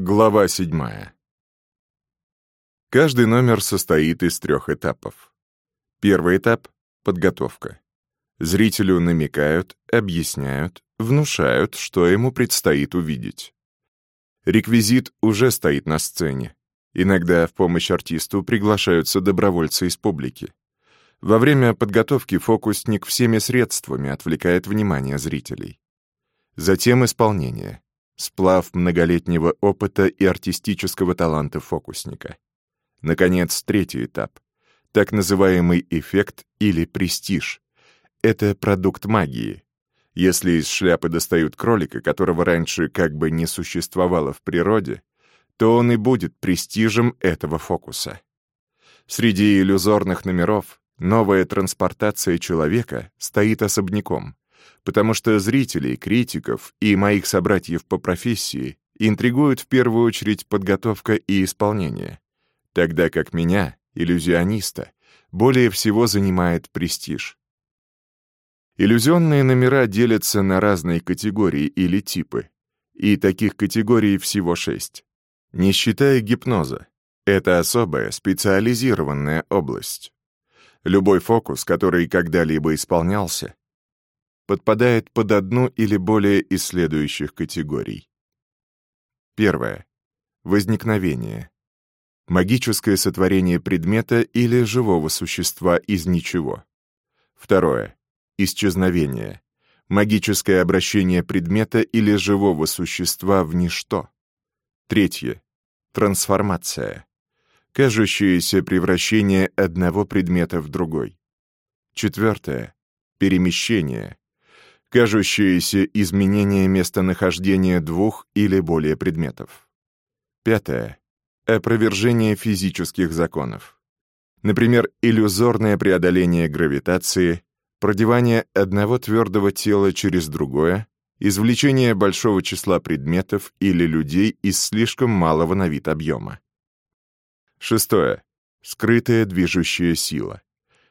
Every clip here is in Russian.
Глава седьмая. Каждый номер состоит из трех этапов. Первый этап — подготовка. Зрителю намекают, объясняют, внушают, что ему предстоит увидеть. Реквизит уже стоит на сцене. Иногда в помощь артисту приглашаются добровольцы из публики. Во время подготовки фокусник всеми средствами отвлекает внимание зрителей. Затем исполнение сплав многолетнего опыта и артистического таланта фокусника. Наконец, третий этап — так называемый эффект или престиж. Это продукт магии. Если из шляпы достают кролика, которого раньше как бы не существовало в природе, то он и будет престижем этого фокуса. Среди иллюзорных номеров новая транспортация человека стоит особняком — потому что зрителей, критиков и моих собратьев по профессии интригуют в первую очередь подготовка и исполнение, тогда как меня, иллюзиониста, более всего занимает престиж. Иллюзионные номера делятся на разные категории или типы, и таких категорий всего шесть. Не считая гипноза, это особая специализированная область. Любой фокус, который когда-либо исполнялся, подпадает под одну или более из следующих категорий. Первое. Возникновение. Магическое сотворение предмета или живого существа из ничего. Второе. Исчезновение. Магическое обращение предмета или живого существа в ничто. Третье. Трансформация. Кажущееся превращение одного предмета в другой. Четвертое. Перемещение кажущееся изменение местонахождения двух или более предметов. Пятое. Опровержение физических законов. Например, иллюзорное преодоление гравитации, продевание одного твердого тела через другое, извлечение большого числа предметов или людей из слишком малого на вид объема. Шестое. Скрытая движущая сила.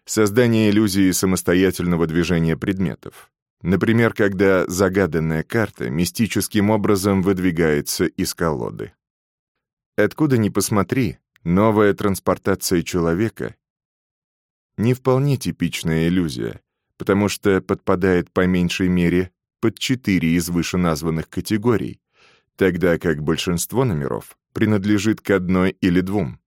Создание иллюзии самостоятельного движения предметов. Например, когда загаданная карта мистическим образом выдвигается из колоды. Откуда ни посмотри, новая транспортация человека — не вполне типичная иллюзия, потому что подпадает по меньшей мере под четыре из вышеназванных категорий, тогда как большинство номеров принадлежит к одной или двум.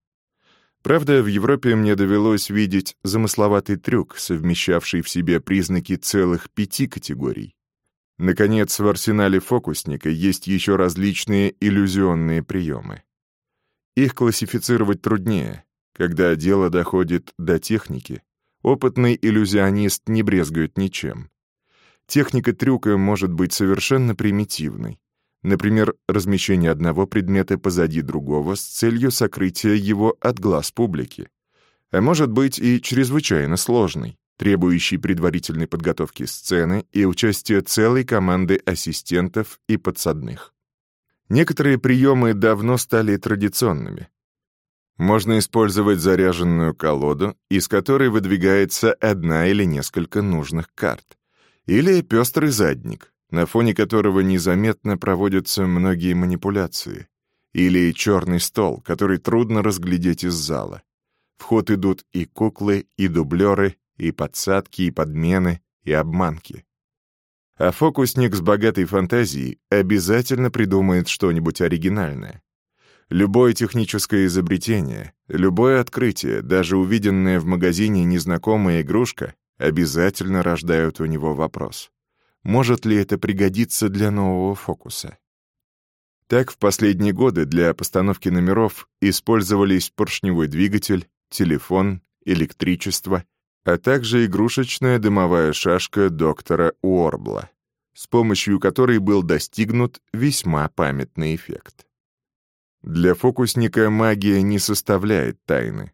Правда, в Европе мне довелось видеть замысловатый трюк, совмещавший в себе признаки целых пяти категорий. Наконец, в арсенале фокусника есть еще различные иллюзионные приемы. Их классифицировать труднее. Когда дело доходит до техники, опытный иллюзионист не брезгует ничем. Техника трюка может быть совершенно примитивной, Например, размещение одного предмета позади другого с целью сокрытия его от глаз публики. А может быть и чрезвычайно сложный, требующий предварительной подготовки сцены и участия целой команды ассистентов и подсадных. Некоторые приемы давно стали традиционными. Можно использовать заряженную колоду, из которой выдвигается одна или несколько нужных карт, или пестрый задник, на фоне которого незаметно проводятся многие манипуляции, или черный стол, который трудно разглядеть из зала. В ход идут и куклы, и дублеры, и подсадки, и подмены, и обманки. А фокусник с богатой фантазией обязательно придумает что-нибудь оригинальное. Любое техническое изобретение, любое открытие, даже увиденная в магазине незнакомая игрушка, обязательно рождают у него вопрос может ли это пригодиться для нового фокуса. Так, в последние годы для постановки номеров использовались поршневой двигатель, телефон, электричество, а также игрушечная дымовая шашка доктора Уорбла, с помощью которой был достигнут весьма памятный эффект. Для фокусника магия не составляет тайны.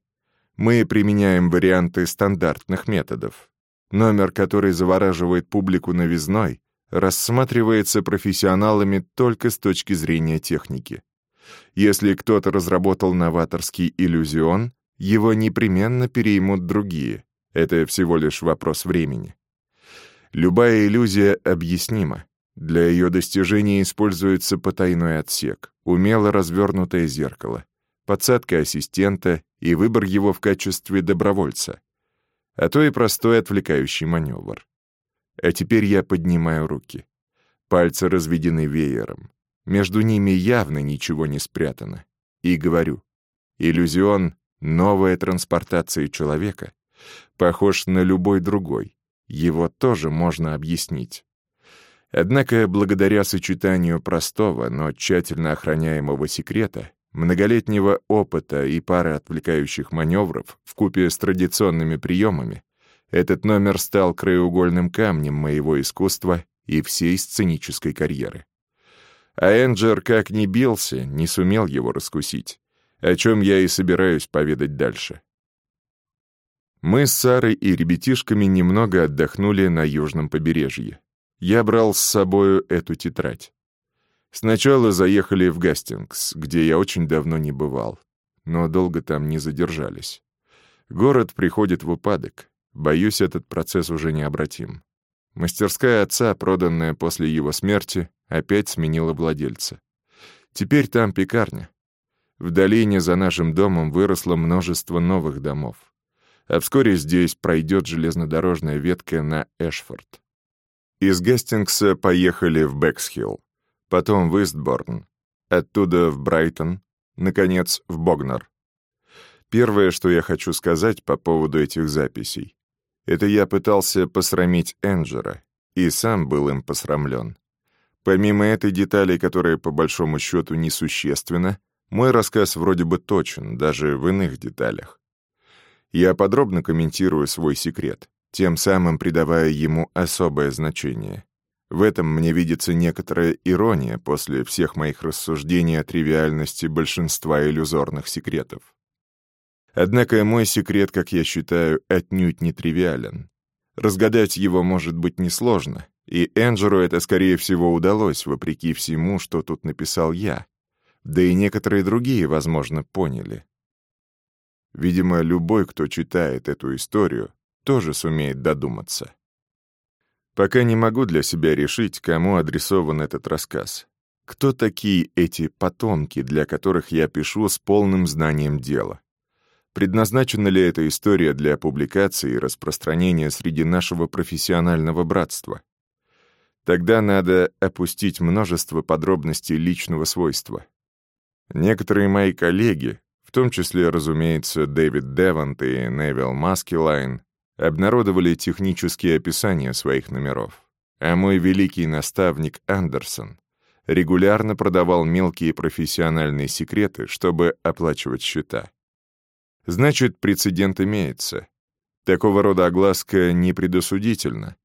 Мы применяем варианты стандартных методов, Номер, который завораживает публику новизной, рассматривается профессионалами только с точки зрения техники. Если кто-то разработал новаторский иллюзион, его непременно переймут другие. Это всего лишь вопрос времени. Любая иллюзия объяснима, Для ее достижения используется потайной отсек, умело развернутое зеркало, подсадка ассистента и выбор его в качестве добровольца, а то и простой отвлекающий маневр. А теперь я поднимаю руки. Пальцы разведены веером. Между ними явно ничего не спрятано. И говорю, иллюзион — новая транспортация человека. Похож на любой другой. Его тоже можно объяснить. Однако, благодаря сочетанию простого, но тщательно охраняемого секрета, многолетнего опыта и пары отвлекающих маневров вкупе с традиционными приемами, этот номер стал краеугольным камнем моего искусства и всей сценической карьеры. А Энджер, как ни бился, не сумел его раскусить, о чем я и собираюсь поведать дальше. Мы с Сарой и ребятишками немного отдохнули на южном побережье. Я брал с собою эту тетрадь. Сначала заехали в Гастингс, где я очень давно не бывал, но долго там не задержались. Город приходит в упадок. Боюсь, этот процесс уже необратим. Мастерская отца, проданная после его смерти, опять сменила владельца. Теперь там пекарня. В долине за нашим домом выросло множество новых домов. А вскоре здесь пройдет железнодорожная ветка на Эшфорд. Из Гастингса поехали в Бэксхилл, потом в Истборн, оттуда в Брайтон, наконец, в Богнар. Первое, что я хочу сказать по поводу этих записей, это я пытался посрамить Энджера, и сам был им посрамлен. Помимо этой детали, которая по большому счету несущественна, мой рассказ вроде бы точен, даже в иных деталях. Я подробно комментирую свой секрет, тем самым придавая ему особое значение. В этом мне видится некоторая ирония после всех моих рассуждений о тривиальности большинства иллюзорных секретов. Однако мой секрет, как я считаю, отнюдь не тривиален. Разгадать его может быть несложно, и Энджеру это, скорее всего, удалось, вопреки всему, что тут написал я. Да и некоторые другие, возможно, поняли. Видимо, любой, кто читает эту историю, тоже сумеет додуматься. Пока не могу для себя решить, кому адресован этот рассказ. Кто такие эти потомки, для которых я пишу с полным знанием дела? Предназначена ли эта история для публикации и распространения среди нашего профессионального братства? Тогда надо опустить множество подробностей личного свойства. Некоторые мои коллеги, в том числе, разумеется, Дэвид Девант и Невил Маскилайн, обнародовали технические описания своих номеров, а мой великий наставник Андерсон регулярно продавал мелкие профессиональные секреты, чтобы оплачивать счета. Значит, прецедент имеется. Такого рода огласка не предосудительна.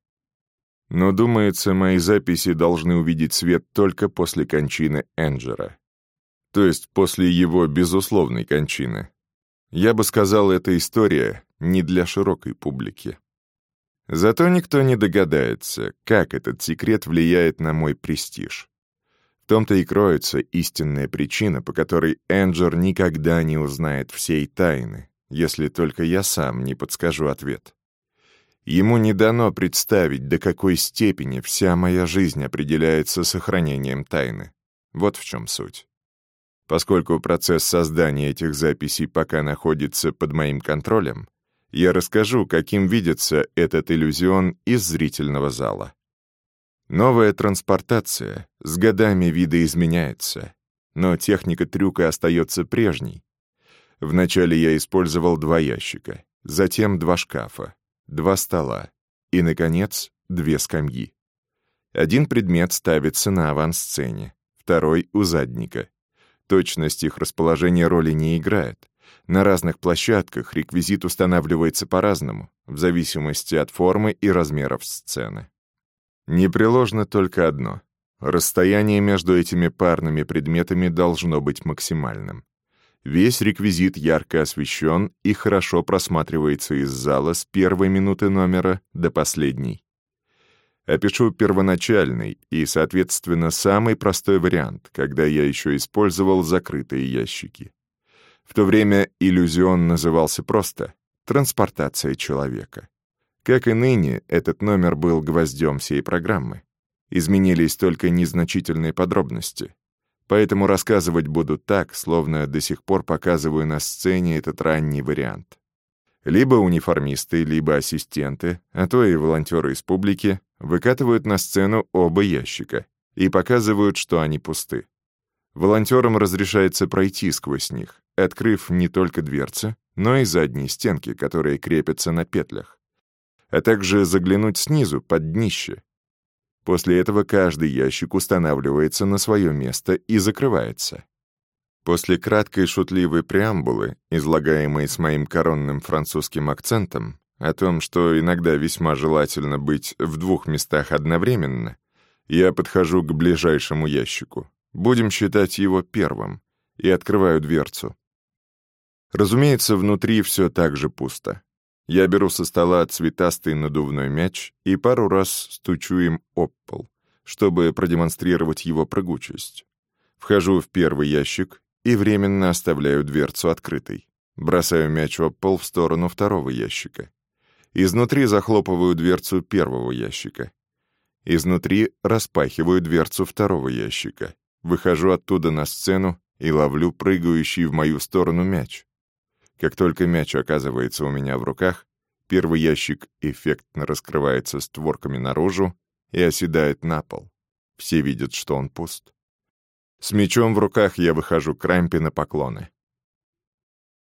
Но, думается, мои записи должны увидеть свет только после кончины Энджера. То есть после его безусловной кончины. Я бы сказал, эта история не для широкой публики. Зато никто не догадается, как этот секрет влияет на мой престиж том-то и кроется истинная причина, по которой Энджер никогда не узнает всей тайны, если только я сам не подскажу ответ. Ему не дано представить, до какой степени вся моя жизнь определяется сохранением тайны. Вот в чем суть. Поскольку процесс создания этих записей пока находится под моим контролем, я расскажу, каким видится этот иллюзион из зрительного зала. Новая транспортация с годами видоизменяется, но техника трюка остается прежней. Вначале я использовал два ящика, затем два шкафа, два стола и, наконец, две скамьи. Один предмет ставится на авансцене, второй — у задника. Точность их расположения роли не играет. На разных площадках реквизит устанавливается по-разному, в зависимости от формы и размеров сцены. Непреложно только одно. Расстояние между этими парными предметами должно быть максимальным. Весь реквизит ярко освещен и хорошо просматривается из зала с первой минуты номера до последней. Опишу первоначальный и, соответственно, самый простой вариант, когда я еще использовал закрытые ящики. В то время иллюзион назывался просто «транспортация человека». Как и ныне, этот номер был гвоздем всей программы. Изменились только незначительные подробности. Поэтому рассказывать буду так, словно до сих пор показываю на сцене этот ранний вариант. Либо униформисты, либо ассистенты, а то и волонтеры из публики выкатывают на сцену оба ящика и показывают, что они пусты. Волонтерам разрешается пройти сквозь них, открыв не только дверцы, но и задние стенки, которые крепятся на петлях, а также заглянуть снизу, под днище, После этого каждый ящик устанавливается на свое место и закрывается. После краткой шутливой преамбулы, излагаемой с моим коронным французским акцентом, о том, что иногда весьма желательно быть в двух местах одновременно, я подхожу к ближайшему ящику, будем считать его первым, и открываю дверцу. Разумеется, внутри все так же пусто. Я беру со стола цветастый надувной мяч и пару раз стучу им об пол, чтобы продемонстрировать его прыгучесть. Вхожу в первый ящик и временно оставляю дверцу открытой. Бросаю мяч об пол в сторону второго ящика. Изнутри захлопываю дверцу первого ящика. Изнутри распахиваю дверцу второго ящика. Выхожу оттуда на сцену и ловлю прыгающий в мою сторону мяч. Как только мяч оказывается у меня в руках, первый ящик эффектно раскрывается створками наружу и оседает на пол. Все видят, что он пуст. С мячом в руках я выхожу к рампе на поклоны.